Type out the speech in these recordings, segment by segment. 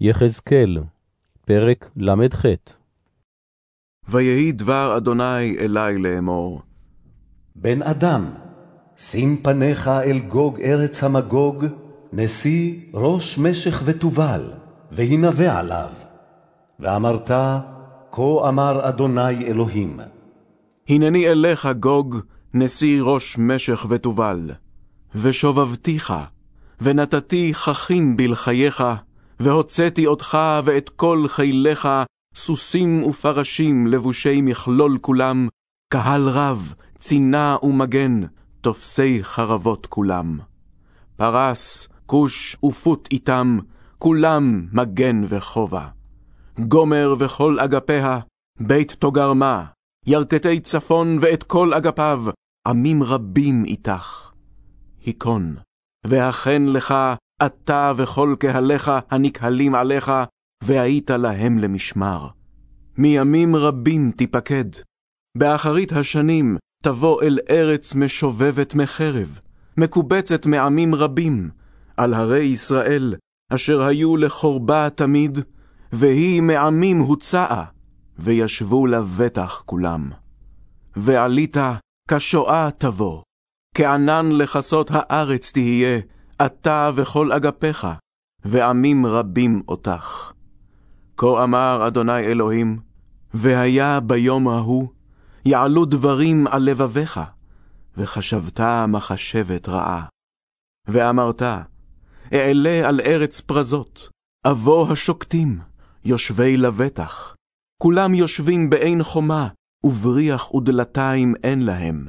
יחזקאל, פרק ל"ח ויהי דבר אדוני אלי לאמור. בן אדם, שים פניך אל גוג ארץ המגוג, נשיא ראש משך ותובל, והנבא עליו. ואמרת, כה אמר אדוני אלוהים. הנני אליך גוג, נשיא ראש משך ותובל, ושובבתיך, ונתתי ככין בלחייך, והוצאתי אותך ואת כל חיליך, סוסים ופרשים לבושי מכלול כולם, קהל רב, צינה ומגן, תופסי חרבות כולם. פרס, כוש ופוט איתם, כולם מגן וכובע. גומר וכל אגפיה, בית תוגרמה, ירכתי צפון ואת כל אגפיו, עמים רבים איתך. היכון, והכן לך אתה וכל קהליך הנקהלים עליך, והיית להם למשמר. מימים רבים תיפקד. באחרית השנים תבוא אל ארץ משובבת מחרב, מקובצת מעמים רבים, על הרי ישראל, אשר היו לחורבה תמיד, והיא מעמים הוצאה, וישבו לבטח כולם. ועלית, כשואה תבוא, כענן לכסות הארץ תהיה, אתה וכל אגפיך, ועמים רבים אותך. כה אמר אדוני אלוהים, והיה ביום ההוא, יעלו דברים על לבביך, וחשבת מחשבת רעה. ואמרת, אעלה על ארץ פרזות, אבוא השוקטים, יושבי לבטח. כולם יושבים בעין חומה, ובריח ודלתיים אין להם.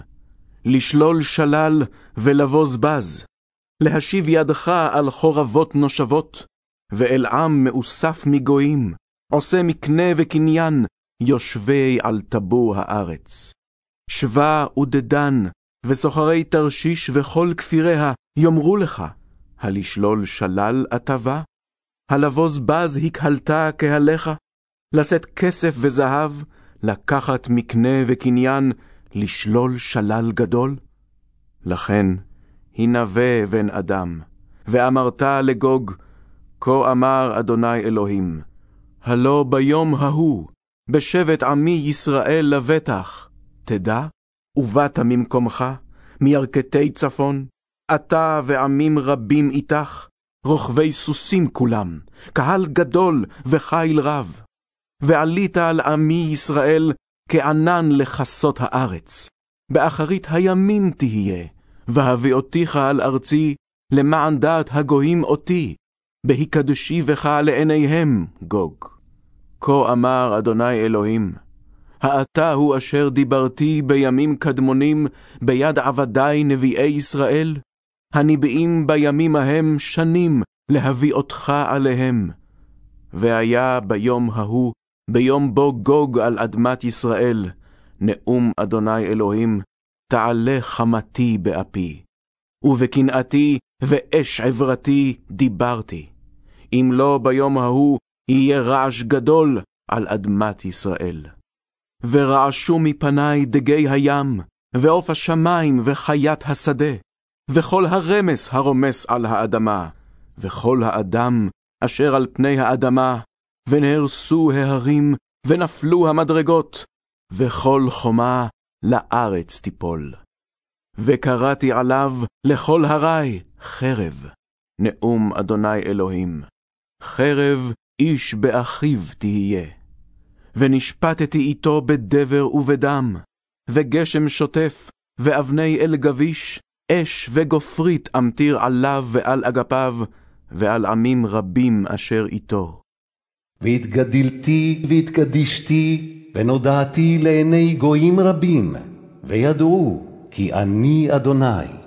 לשלול שלל ולבוז בז, להשיב ידך על חורבות נושבות, ואל עם מאוסף מגויים, עושה מקנה וקניין, יושבי על טבור הארץ. שבה ודדן, וסוחרי תרשיש וכל כפיריה, יאמרו לך, הלשלול שלל אתה בא? הלבוז בז הקהלת קהלך? לשאת כסף וזהב, לקחת מקנה וקניין, לשלול שלל גדול? לכן, הנבא בן אדם, ואמרת לגוג, כה אמר אדוני אלוהים, הלא ביום ההוא, בשבט עמי ישראל לבטח, תדע, ובאת ממקומך, מירכתי צפון, אתה ועמים רבים איתך, רוכבי סוסים כולם, קהל גדול וחיל רב. ועלית על עמי ישראל כענן לכסות הארץ. באחרית הימים תהיה, והביאותיך על ארצי, למען דעת הגויים אותי, בהקדשי בך לעיניהם, גוג. כה אמר אדוני אלוהים, האתה הוא אשר דיברתי בימים קדמונים ביד עבדי נביאי ישראל, הניבאים בימים ההם שנים להביא אותך עליהם. והיה ביום ההוא, ביום בו גוג על אדמת ישראל, נאום אדוני אלוהים, תעלה חמתי באפי, ובקנאתי ואש עברתי דיברתי. אם לא ביום ההוא יהיה רעש גדול על אדמת ישראל. ורעשו מפני דגי הים, ועוף השמים וחיית השדה, וכל הרמס הרומס על האדמה, וכל האדם אשר על פני האדמה, ונהרסו ההרים, ונפלו המדרגות, וכל חומה לארץ תיפול. וקראתי עליו לכל הרי חרב, נאום אדוני אלוהים. חרב איש באחיו תהיה. ונשפטתי איתו בדבר ובדם, וגשם שוטף, ואבני אל גביש, אש וגופרית אמטיר עליו ועל אגפיו, ועל עמים רבים אשר איתו. והתגדלתי והתקדישתי, ונודעתי לעיני גויים רבים, וידעו כי אני אדוני.